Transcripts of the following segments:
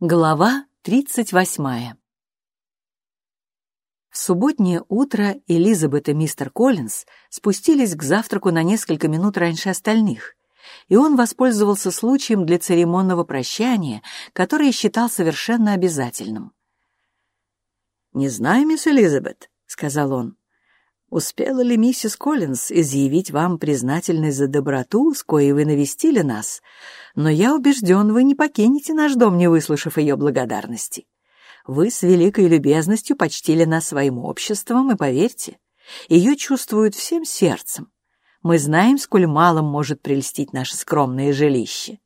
Глава тридцать восьмая В субботнее утро Элизабет и мистер Коллинз спустились к завтраку на несколько минут раньше остальных, и он воспользовался случаем для церемонного прощания, которое считал совершенно обязательным. «Не знаю, мисс Элизабет», — сказал он, — «успела ли миссис Коллинз изъявить вам признательность за доброту, с коей вы навестили нас?» но я убежден, вы не покинете наш дом, не выслушав ее благодарности. Вы с великой любезностью почтили нас своим обществом, и поверьте, ее чувствуют всем сердцем. Мы знаем, сколь малым может прельстить наше скромное жилище.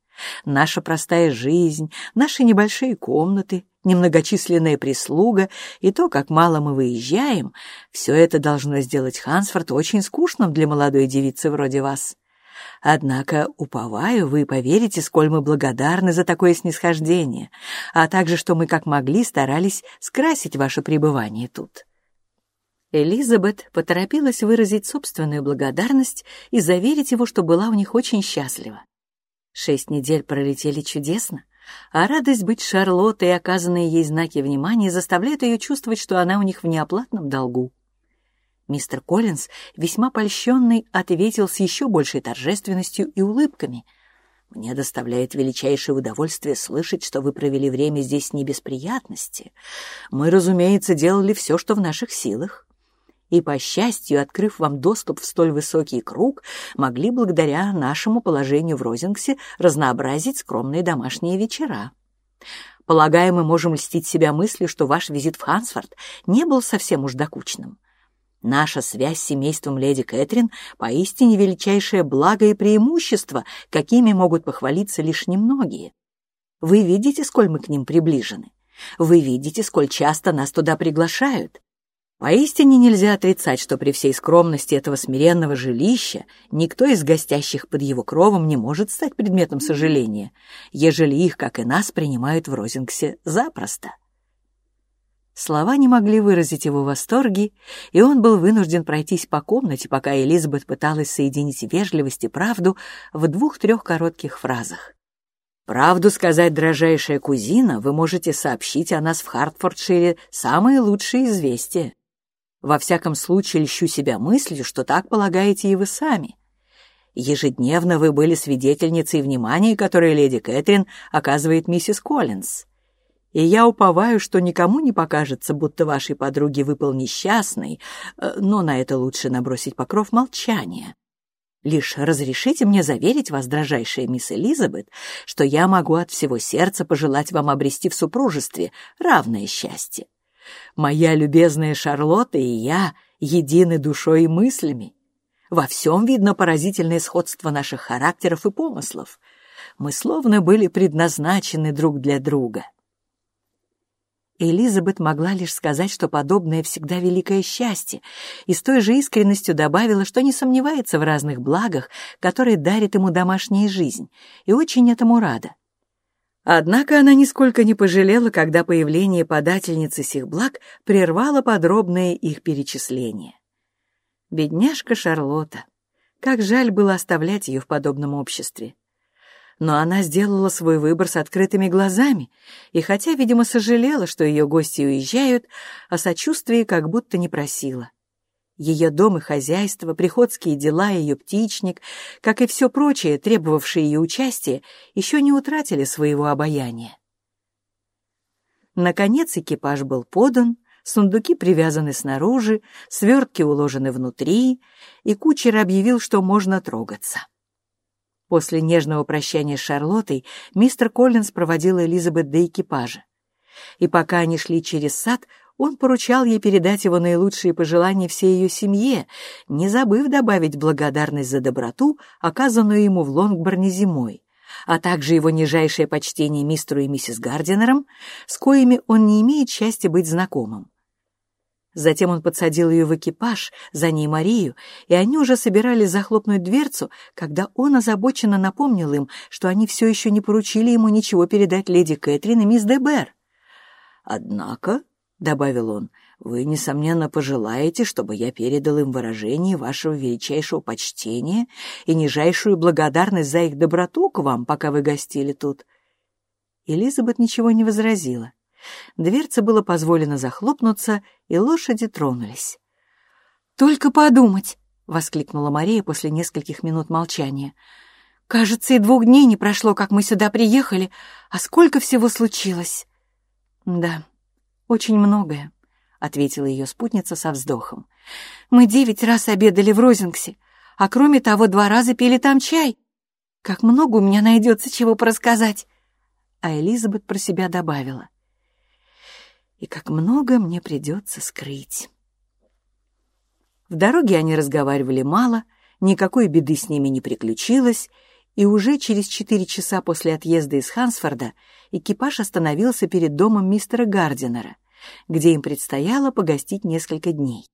Наша простая жизнь, наши небольшие комнаты, немногочисленная прислуга и то, как мало мы выезжаем, все это должно сделать Хансфорд очень скучным для молодой девицы вроде вас. Однако, уповаю, вы поверите, сколь мы благодарны за такое снисхождение, а также, что мы как могли старались скрасить ваше пребывание тут». Элизабет поторопилась выразить собственную благодарность и заверить его, что была у них очень счастлива. Шесть недель пролетели чудесно, а радость быть Шарлоттой и оказанные ей знаки внимания заставляют ее чувствовать, что она у них в неоплатном долгу. Мистер Коллинз, весьма польщенный, ответил с еще большей торжественностью и улыбками. «Мне доставляет величайшее удовольствие слышать, что вы провели время здесь не без приятности. Мы, разумеется, делали все, что в наших силах. И, по счастью, открыв вам доступ в столь высокий круг, могли, благодаря нашему положению в Розингсе, разнообразить скромные домашние вечера». Полагаю, мы можем льстить себя мыслью, что ваш визит в Хансфорд не был совсем уж докучным. Наша связь с семейством леди Кэтрин поистине величайшее благо и преимущество, какими могут похвалиться лишь немногие. Вы видите, сколь мы к ним приближены. Вы видите, сколь часто нас туда приглашают. Поистине нельзя отрицать, что при всей скромности этого смиренного жилища никто из гостящих под его кровом не может стать предметом сожаления, ежели их, как и нас, принимают в Розингсе запросто. Слова не могли выразить его восторги, и он был вынужден пройтись по комнате, пока Элизабет пыталась соединить вежливость и правду в двух-трех коротких фразах. «Правду сказать, дрожайшая кузина, вы можете сообщить о нас в Хартфордшире самые лучшие известия. Во всяком случае, льщу себя мыслью, что так полагаете и вы сами. Ежедневно вы были свидетельницей внимания, которое леди Кэтрин оказывает миссис Коллинз и я уповаю, что никому не покажется, будто вашей подруге выпал несчастный, э, но на это лучше набросить покров молчания. Лишь разрешите мне заверить вас, дрожайшая мисс Элизабет, что я могу от всего сердца пожелать вам обрести в супружестве равное счастье. Моя любезная Шарлотта и я едины душой и мыслями. Во всем видно поразительное сходство наших характеров и помыслов. Мы словно были предназначены друг для друга. Элизабет могла лишь сказать, что подобное всегда великое счастье, и с той же искренностью добавила, что не сомневается в разных благах, которые дарит ему домашняя жизнь, и очень этому рада. Однако она нисколько не пожалела, когда появление подательницы сих благ прервало подробное их перечисление. Бедняжка Шарлотта. Как жаль было оставлять ее в подобном обществе но она сделала свой выбор с открытыми глазами, и хотя, видимо, сожалела, что ее гости уезжают, о сочувствии как будто не просила. Ее дом и хозяйство, приходские дела, ее птичник, как и все прочее, требовавшее ее участия, еще не утратили своего обаяния. Наконец экипаж был подан, сундуки привязаны снаружи, свертки уложены внутри, и кучер объявил, что можно трогаться. После нежного прощания с Шарлоттой мистер Коллинз проводил Элизабет до экипажа. И пока они шли через сад, он поручал ей передать его наилучшие пожелания всей ее семье, не забыв добавить благодарность за доброту, оказанную ему в Лонгборне зимой, а также его нижайшее почтение мистеру и миссис Гардинерам, с коими он не имеет счастья быть знакомым. Затем он подсадил ее в экипаж, за ней Марию, и они уже собирались захлопнуть дверцу, когда он озабоченно напомнил им, что они все еще не поручили ему ничего передать леди Кэтрин и мисс Дебер. «Однако», — добавил он, — «вы, несомненно, пожелаете, чтобы я передал им выражение вашего величайшего почтения и нижайшую благодарность за их доброту к вам, пока вы гостили тут». Элизабет ничего не возразила. Дверце было позволено захлопнуться, и лошади тронулись. «Только подумать!» — воскликнула Мария после нескольких минут молчания. «Кажется, и двух дней не прошло, как мы сюда приехали, а сколько всего случилось!» «Да, очень многое», — ответила ее спутница со вздохом. «Мы девять раз обедали в Розингсе, а кроме того два раза пили там чай. Как много у меня найдется чего порассказать!» А Элизабет про себя добавила. «И как много мне придется скрыть!» В дороге они разговаривали мало, никакой беды с ними не приключилось, и уже через четыре часа после отъезда из Хансфорда экипаж остановился перед домом мистера Гардинера, где им предстояло погостить несколько дней.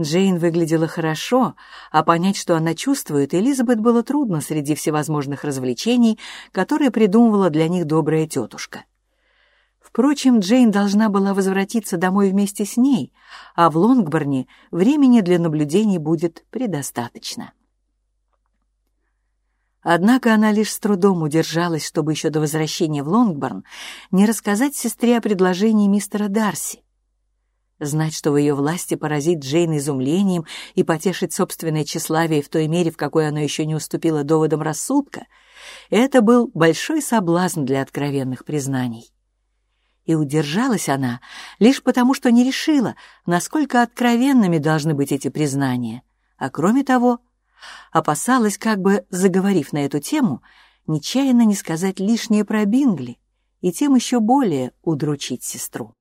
Джейн выглядела хорошо, а понять, что она чувствует, Элизабет было трудно среди всевозможных развлечений, которые придумывала для них добрая тетушка. Впрочем, Джейн должна была возвратиться домой вместе с ней, а в Лонгборне времени для наблюдений будет предостаточно. Однако она лишь с трудом удержалась, чтобы еще до возвращения в Лонгборн не рассказать сестре о предложении мистера Дарси. Знать, что в ее власти поразить Джейн изумлением и потешить собственное тщеславие в той мере, в какой оно еще не уступило доводам рассудка, это был большой соблазн для откровенных признаний. И удержалась она лишь потому, что не решила, насколько откровенными должны быть эти признания. А кроме того, опасалась, как бы заговорив на эту тему, нечаянно не сказать лишнее про Бингли и тем еще более удручить сестру.